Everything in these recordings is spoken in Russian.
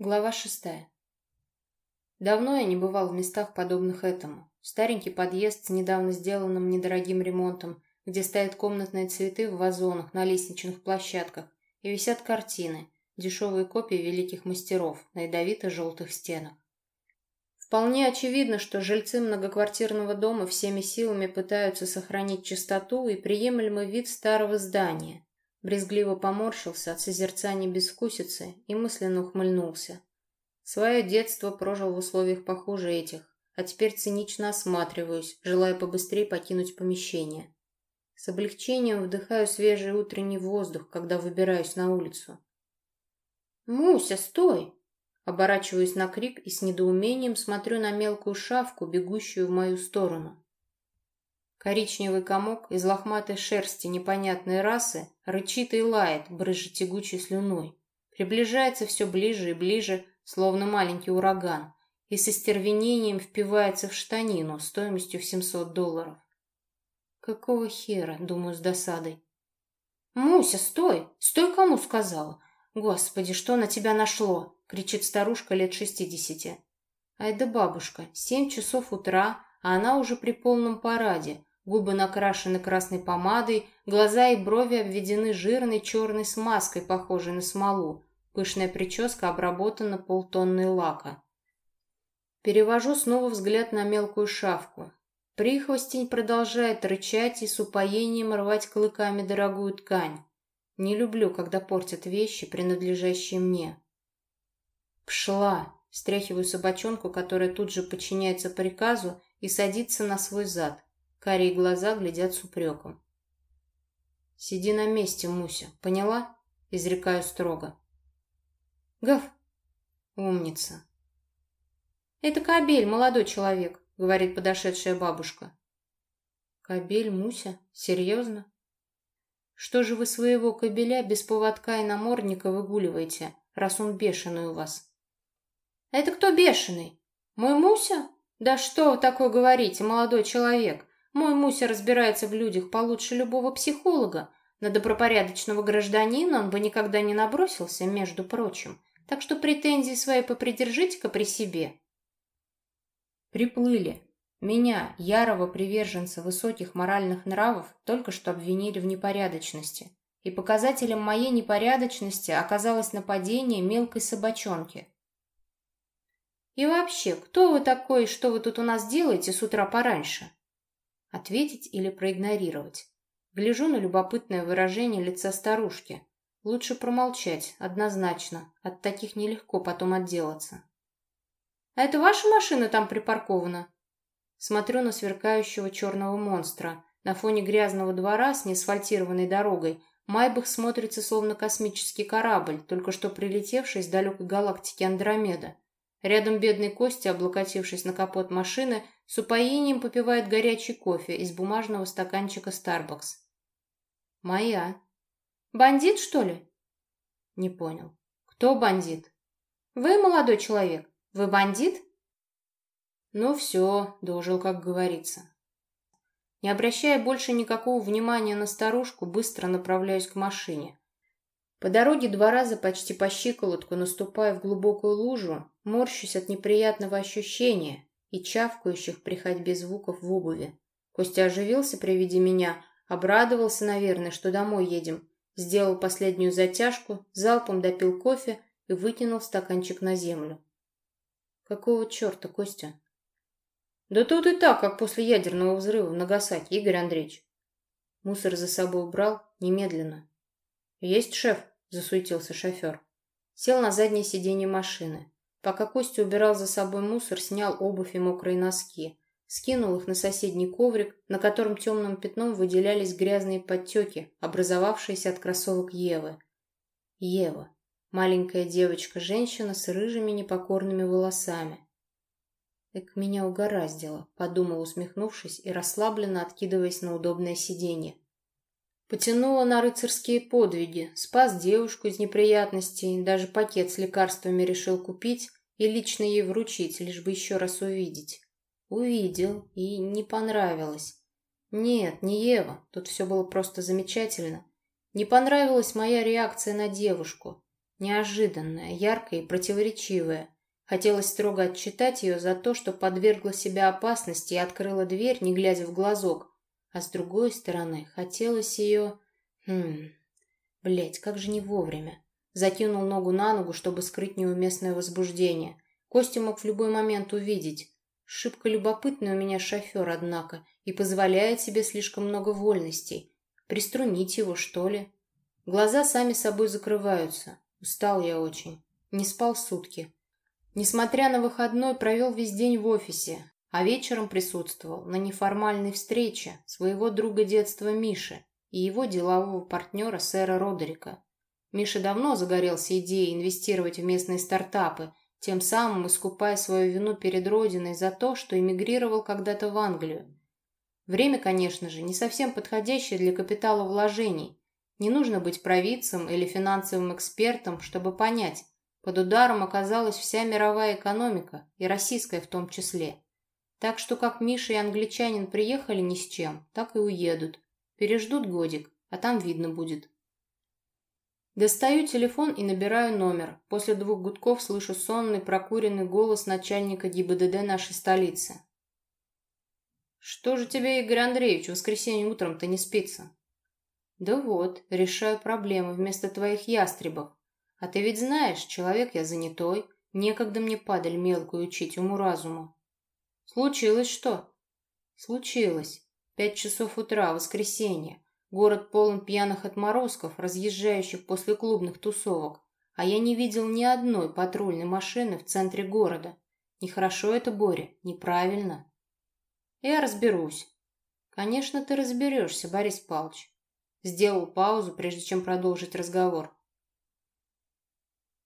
Глава шестая. Давно я не бывал в местах, подобных этому. Старенький подъезд с недавно сделанным недорогим ремонтом, где стоят комнатные цветы в вазонах на лестничных площадках и висят картины, дешевые копии великих мастеров на ядовито-желтых стенах. Вполне очевидно, что жильцы многоквартирного дома всеми силами пытаются сохранить чистоту и приемлемый вид старого здания – Брезгливо поморщился от созерцания безвкусицы и мысленно ухмыльнулся. Свое детство прожил в условиях похуже этих, а теперь цинично осматриваюсь, желая побыстрее покинуть помещение. С облегчением вдыхаю свежий утренний воздух, когда выбираюсь на улицу. «Муся, стой!» Оборачиваюсь на крик и с недоумением смотрю на мелкую шавку, бегущую в мою сторону. Коричневый комок из лохматой шерсти непонятной расы рычит и лает, брызжа тягучей слюной. Приближается все ближе и ближе, словно маленький ураган, и со стервенением впивается в штанину стоимостью в 700 долларов. Какого хера, думаю с досадой. «Муся, стой! Стой, кому сказала! Господи, что на тебя нашло?» — кричит старушка лет шестидесяти. Ай да бабушка, семь часов утра, а она уже при полном параде, Губы накрашены красной помадой, глаза и брови обведены жирной черной смазкой, похожей на смолу. Пышная прическа обработана полтонной лака. Перевожу снова взгляд на мелкую шавку. Прихвостень продолжает рычать и с упоением рвать клыками дорогую ткань. Не люблю, когда портят вещи, принадлежащие мне. Пшла. Стряхиваю собачонку, которая тут же подчиняется приказу и садится на свой зад. Карие глаза глядят с упреком. «Сиди на месте, Муся, поняла?» — изрекаю строго. «Гав!» «Умница!» «Это кобель, молодой человек», — говорит подошедшая бабушка. «Кобель, Муся? Серьезно?» «Что же вы своего кобеля без поводка и намордника выгуливаете, раз он бешеный у вас?» «Это кто бешеный? Мой Муся? Да что вы такое говорите, молодой человек? Мой Муся разбирается в людях получше любого психолога. На добропорядочного гражданина он бы никогда не набросился, между прочим. Так что претензии свои попридержите-ка при себе. Приплыли. Меня, ярого приверженца высоких моральных нравов, только что обвинили в непорядочности. И показателем моей непорядочности оказалось нападение мелкой собачонки. И вообще, кто вы такой и что вы тут у нас делаете с утра пораньше? Ответить или проигнорировать? Гляжу на любопытное выражение лица старушки. Лучше промолчать, однозначно. От таких нелегко потом отделаться. «А это ваша машина там припаркована?» Смотрю на сверкающего черного монстра. На фоне грязного двора с неасфальтированной дорогой Майбах смотрится словно космический корабль, только что прилетевший из далекой галактики Андромеда. Рядом бедный Костя, облокотившись на капот машины, с упоением попивает горячий кофе из бумажного стаканчика Starbucks. «Моя». «Бандит, что ли?» «Не понял. Кто бандит?» «Вы, молодой человек, вы бандит?» «Ну все», — дожил, как говорится. Не обращая больше никакого внимания на старушку, быстро направляюсь к машине. По дороге два раза почти по щиколотку, наступая в глубокую лужу, морщусь от неприятного ощущения и чавкающих при ходьбе звуков в обуви. Костя оживился при виде меня, обрадовался, наверное, что домой едем, сделал последнюю затяжку, залпом допил кофе и выкинул стаканчик на землю. «Какого черта, Костя?» «Да тут и так, как после ядерного взрыва в Нагасаки, Игорь Андреевич». Мусор за собой убрал немедленно. «Есть шеф?» – засуетился шофер. Сел на заднее сиденье машины. Пока Костя убирал за собой мусор, снял обувь и мокрые носки. Скинул их на соседний коврик, на котором темным пятном выделялись грязные подтеки, образовавшиеся от кроссовок Евы. Ева. Маленькая девочка-женщина с рыжими непокорными волосами. «Так меня угораздило», — подумал, усмехнувшись и расслабленно откидываясь на удобное сиденье. Потянула на рыцарские подвиги, спас девушку из неприятностей, даже пакет с лекарствами решил купить и лично ей вручить, лишь бы еще раз увидеть. Увидел, и не понравилось. Нет, не Ева, тут все было просто замечательно. Не понравилась моя реакция на девушку. Неожиданная, яркая и противоречивая. Хотелось строго отчитать ее за то, что подвергла себя опасности и открыла дверь, не глядя в глазок. А с другой стороны, хотелось ее... Хм... Блять, как же не вовремя. Закинул ногу на ногу, чтобы скрыть неуместное возбуждение. Костя мог в любой момент увидеть. Шибко любопытный у меня шофер, однако, и позволяет себе слишком много вольностей. Приструнить его, что ли? Глаза сами собой закрываются. Устал я очень. Не спал сутки. Несмотря на выходной, провел весь день в офисе, а вечером присутствовал на неформальной встрече своего друга детства Миши и его делового партнера сэра Родерика. Миша давно загорелся идеей инвестировать в местные стартапы, тем самым искупая свою вину перед Родиной за то, что эмигрировал когда-то в Англию. Время, конечно же, не совсем подходящее для капитала вложений. Не нужно быть провидцем или финансовым экспертом, чтобы понять, под ударом оказалась вся мировая экономика, и российская в том числе. Так что как Миша и англичанин приехали ни с чем, так и уедут. Переждут годик, а там видно будет. Достаю телефон и набираю номер. После двух гудков слышу сонный, прокуренный голос начальника ГИБДД нашей столицы. «Что же тебе, Игорь Андреевич, в воскресенье утром-то не спится?» «Да вот, решаю проблемы вместо твоих ястребов. А ты ведь знаешь, человек я занятой, некогда мне падаль мелкую учить уму-разуму». «Случилось что?» «Случилось. Пять часов утра, воскресенье. Город полон пьяных отморозков, разъезжающих после клубных тусовок, а я не видел ни одной патрульной машины в центре города. Нехорошо это, Боря, неправильно. Я разберусь. Конечно, ты разберешься, Борис Павлович. Сделал паузу, прежде чем продолжить разговор.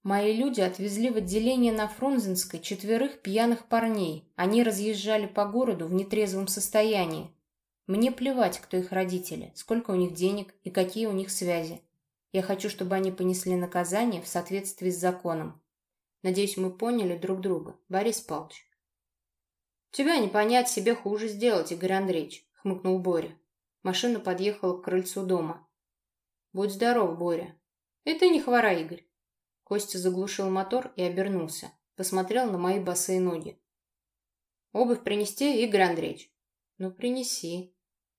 Мои люди отвезли в отделение на Фрунзенской четверых пьяных парней. Они разъезжали по городу в нетрезвом состоянии, мне плевать, кто их родители, сколько у них денег и какие у них связи. Я хочу, чтобы они понесли наказание в соответствии с законом. Надеюсь, мы поняли друг друга, Борис Павлович. Тебя не понять, себе хуже сделать, Игорь Андреевич, хмыкнул Боря. Машина подъехала к крыльцу дома. Будь здоров, Боря. И ты не хвора, Игорь. Костя заглушил мотор и обернулся. Посмотрел на мои босые ноги. Обувь принести, Игорь Андреевич? Ну, принеси.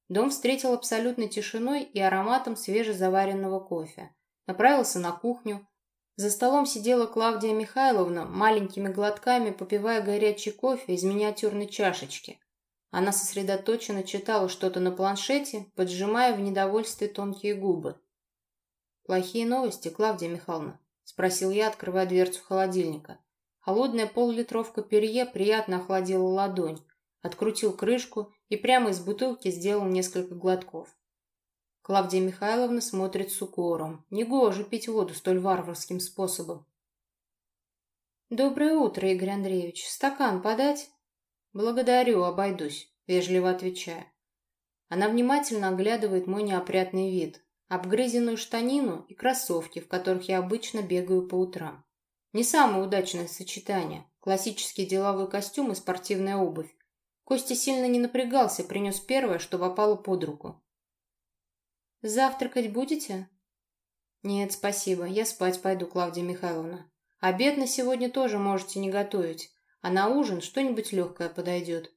Дом встретил абсолютной тишиной и ароматом свежезаваренного кофе. Направился на кухню. За столом сидела Клавдия Михайловна, маленькими глотками попивая горячий кофе из миниатюрной чашечки. Она сосредоточенно читала что-то на планшете, поджимая в недовольстве тонкие губы. «Плохие новости, Клавдия Михайловна?» – спросил я, открывая дверцу холодильника. Холодная поллитровка перье приятно охладила ладонь. Открутил крышку и прямо из бутылки сделал несколько глотков. Клавдия Михайловна смотрит с укором. Негоже пить воду столь варварским способом. «Доброе утро, Игорь Андреевич. Стакан подать?» «Благодарю, обойдусь», — вежливо отвечаю. Она внимательно оглядывает мой неопрятный вид, обгрызенную штанину и кроссовки, в которых я обычно бегаю по утрам. Не самое удачное сочетание. Классический деловой костюм и спортивная обувь. Костя сильно не напрягался, принес первое, что попало под руку. «Завтракать будете?» «Нет, спасибо. Я спать пойду, Клавдия Михайловна. Обед на сегодня тоже можете не готовить, а на ужин что-нибудь легкое подойдет».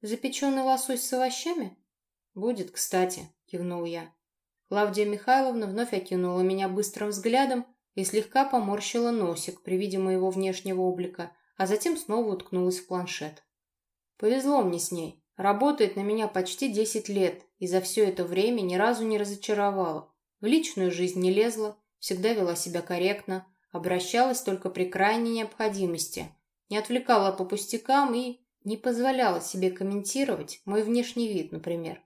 «Запеченный лосось с овощами?» «Будет, кстати», — кивнул я. Клавдия Михайловна вновь окинула меня быстрым взглядом и слегка поморщила носик при виде моего внешнего облика, а затем снова уткнулась в планшет. Повезло мне с ней. Работает на меня почти 10 лет, и за все это время ни разу не разочаровала. В личную жизнь не лезла, всегда вела себя корректно, обращалась только при крайней необходимости, не отвлекала по пустякам и не позволяла себе комментировать мой внешний вид, например.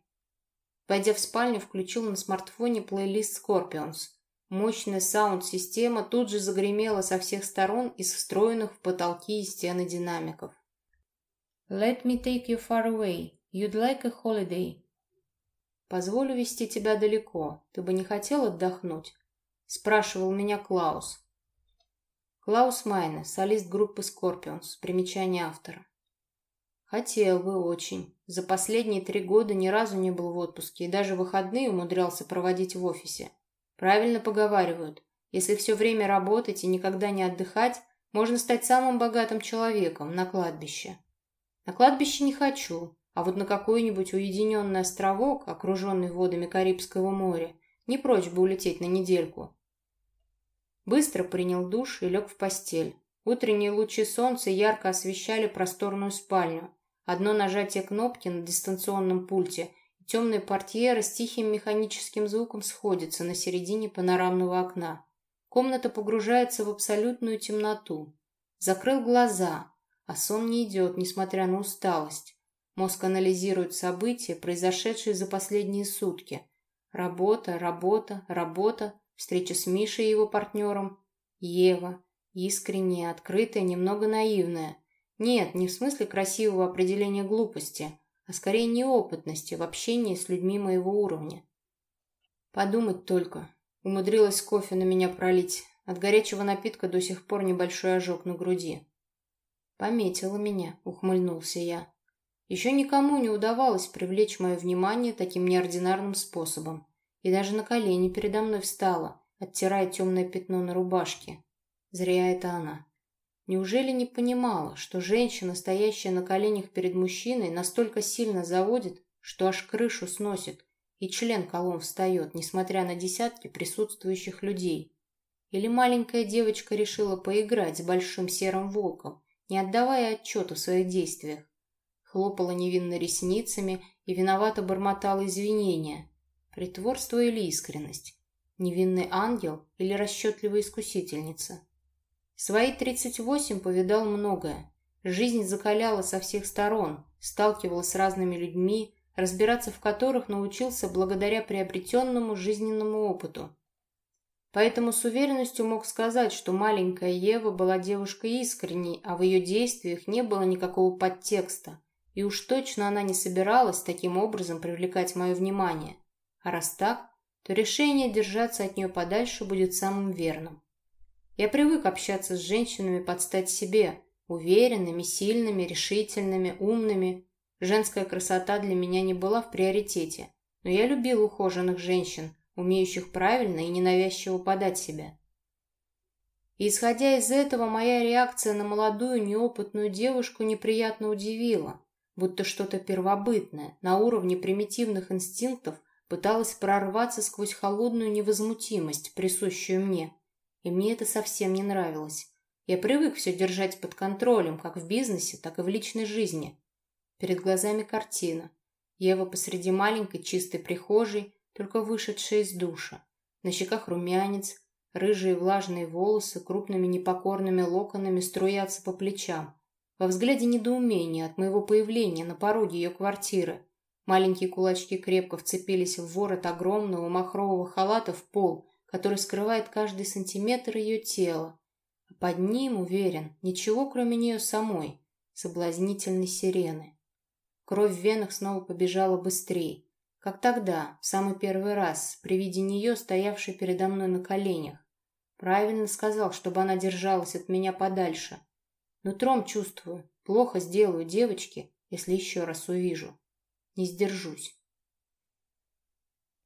Пойдя в спальню, включил на смартфоне плейлист Scorpions. Мощная саунд-система тут же загремела со всех сторон из встроенных в потолки и стены динамиков. Let me take you far away. You'd like a holiday. Позволю вести тебя далеко. Ты бы не хотел отдохнуть? Спрашивал меня Клаус. Клаус Майне, солист группы Scorpions, примечание автора. Хотел бы очень. За последние три года ни разу не был в отпуске и даже выходные умудрялся проводить в офисе. Правильно поговаривают. Если все время работать и никогда не отдыхать, можно стать самым богатым человеком на кладбище. На кладбище не хочу, а вот на какой-нибудь уединенный островок, окруженный водами Карибского моря, не прочь бы улететь на недельку. Быстро принял душ и лег в постель. Утренние лучи солнца ярко освещали просторную спальню. Одно нажатие кнопки на дистанционном пульте, и темные портьеры с тихим механическим звуком сходятся на середине панорамного окна. Комната погружается в абсолютную темноту. Закрыл глаза, а сон не идет, несмотря на усталость. Мозг анализирует события, произошедшие за последние сутки. Работа, работа, работа, встреча с Мишей и его партнером. Ева, Искренняя, открытая, немного наивная. Нет, не в смысле красивого определения глупости, а скорее неопытности в общении с людьми моего уровня. Подумать только. Умудрилась кофе на меня пролить. От горячего напитка до сих пор небольшой ожог на груди. Пометила меня, ухмыльнулся я. Еще никому не удавалось привлечь мое внимание таким неординарным способом. И даже на колени передо мной встала, оттирая темное пятно на рубашке. Зря это она. Неужели не понимала, что женщина, стоящая на коленях перед мужчиной, настолько сильно заводит, что аж крышу сносит, и член колом встает, несмотря на десятки присутствующих людей? Или маленькая девочка решила поиграть с большим серым волком, не отдавая отчета в своих действиях? Хлопала невинно ресницами и виновато бормотала извинения. Притворство или искренность? Невинный ангел или расчетливая искусительница? Свои 38 повидал многое. Жизнь закаляла со всех сторон, сталкивал с разными людьми, разбираться в которых научился благодаря приобретенному жизненному опыту. Поэтому с уверенностью мог сказать, что маленькая Ева была девушкой искренней, а в ее действиях не было никакого подтекста. И уж точно она не собиралась таким образом привлекать мое внимание. А раз так, то решение держаться от нее подальше будет самым верным. Я привык общаться с женщинами под стать себе, уверенными, сильными, решительными, умными. Женская красота для меня не была в приоритете, но я любил ухоженных женщин, умеющих правильно и ненавязчиво подать себя. И исходя из этого, моя реакция на молодую неопытную девушку неприятно удивила, будто что-то первобытное, на уровне примитивных инстинктов, пыталось прорваться сквозь холодную невозмутимость, присущую мне – и мне это совсем не нравилось. Я привык все держать под контролем, как в бизнесе, так и в личной жизни. Перед глазами картина. Ева посреди маленькой чистой прихожей, только вышедшая из душа. На щеках румянец, рыжие влажные волосы крупными непокорными локонами струятся по плечам. Во взгляде недоумение от моего появления на пороге ее квартиры. Маленькие кулачки крепко вцепились в ворот огромного махрового халата в пол, который скрывает каждый сантиметр ее тела. А под ним, уверен, ничего кроме нее самой, соблазнительной сирены. Кровь в венах снова побежала быстрее, как тогда, в самый первый раз, при виде нее, стоявшей передо мной на коленях. Правильно сказал, чтобы она держалась от меня подальше. Нутром чувствую, плохо сделаю девочке, если еще раз увижу. Не сдержусь.